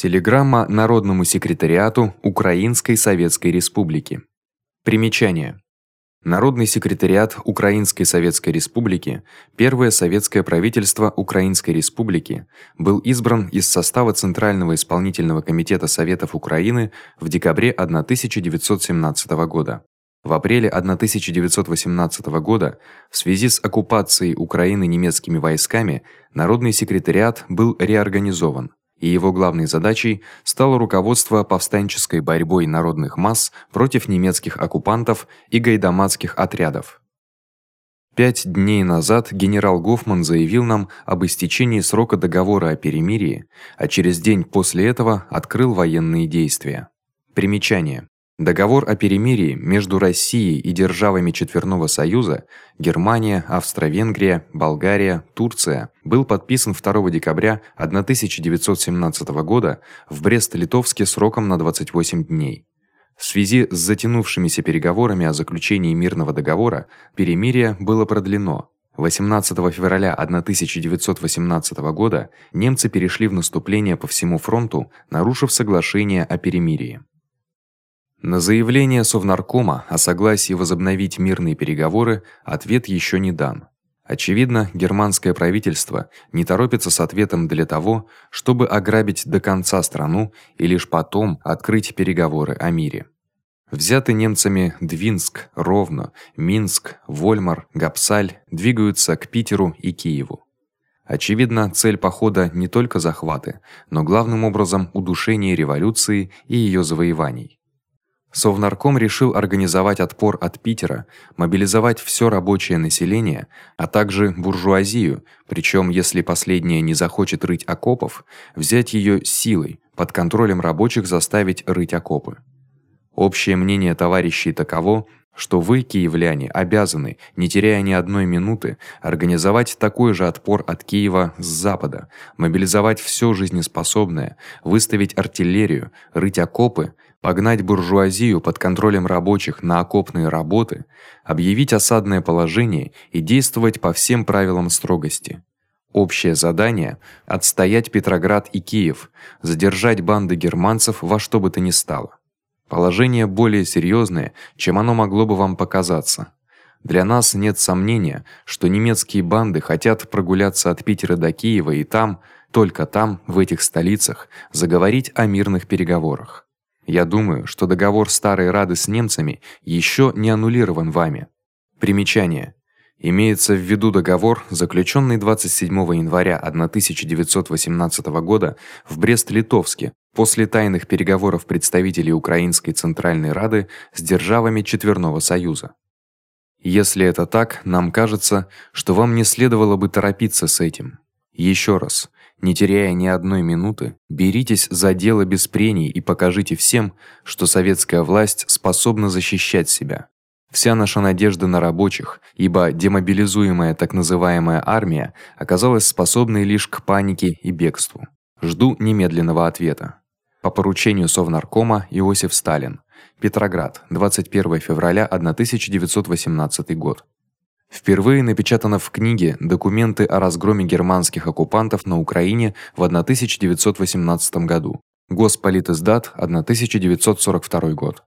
Телеграмма Народному секретариату Украинской Советской Республики. Примечание. Народный секретариат Украинской Советской Республики, первое советское правительство Украинской Республики, был избран из состава Центрального исполнительного комитета Советов Украины в декабре 1917 года. В апреле 1918 года в связи с оккупацией Украины немецкими войсками Народный секретариат был реорганизован и его главной задачей стало руководство повстанческой борьбой народных масс против немецких оккупантов и гайдамацких отрядов. Пять дней назад генерал Гофман заявил нам об истечении срока договора о перемирии, а через день после этого открыл военные действия. Примечание: Договор о перемирии между Россией и державами Четверного союза Германия, Австро-Венгрия, Болгария, Турция был подписан 2 декабря 1917 года в Брест-Литовске сроком на 28 дней. В связи с затянувшимися переговорами о заключении мирного договора перемирие было продлено. 18 февраля 1918 года немцы перешли в наступление по всему фронту, нарушив соглашение о перемирии. На заявление Совнаркома о согласии возобновить мирные переговоры ответ ещё не дан. Очевидно, германское правительство не торопится с ответом для того, чтобы ограбить до конца страну и лишь потом открыть переговоры о мире. Взяты немцами Двинск, Ровно, Минск, Вольмар, Гапсаль двигаются к Питеру и Киеву. Очевидно, цель похода не только захваты, но главным образом удушение революции и её завоеваний. Совнарком решил организовать отпор от Питера, мобилизовать всё рабочее население, а также буржуазию, причём если последняя не захочет рыть окопов, взять её силой, под контролем рабочих заставить рыть окопы. Общее мнение товарищей таково, что вы, киевляне, обязаны, не теряя ни одной минуты, организовать такой же отпор от Киева с запада, мобилизовать всё жизнеспособное, выставить артиллерию, рыть окопы погнать буржуазию под контролем рабочих на окопные работы, объявить осадное положение и действовать по всем правилам строгости. Общее задание отстоять Петроград и Киев, задержать банды германцев во что бы то ни стало. Положение более серьёзное, чем оно могло бы вам показаться. Для нас нет сомнения, что немецкие банды хотят прогуляться от Питера до Киева и там, только там, в этих столицах, заговорить о мирных переговорах. Я думаю, что договор Старой Рады с немцами ещё не аннулирован вами. Примечание: Имеется в виду договор, заключённый 27 января 1918 года в Брест-Литовске после тайных переговоров представителей Украинской Центральной Рады с державами Четверного союза. Если это так, нам кажется, что вам не следовало бы торопиться с этим. Ещё раз, не теряя ни одной минуты, беритесь за дело без прений и покажите всем, что советская власть способна защищать себя. Вся наша надежда на рабочих, ибо демобилизуемая так называемая армия оказалась способной лишь к панике и бегству. Жду немедленного ответа. По поручению Совнаркома Иосиф Сталин. Петроград, 21 февраля 1918 год. Впервые напечатано в книге Документы о разгроме германских оккупантов на Украине в 1918 году. Госполитиздат, 1942 год.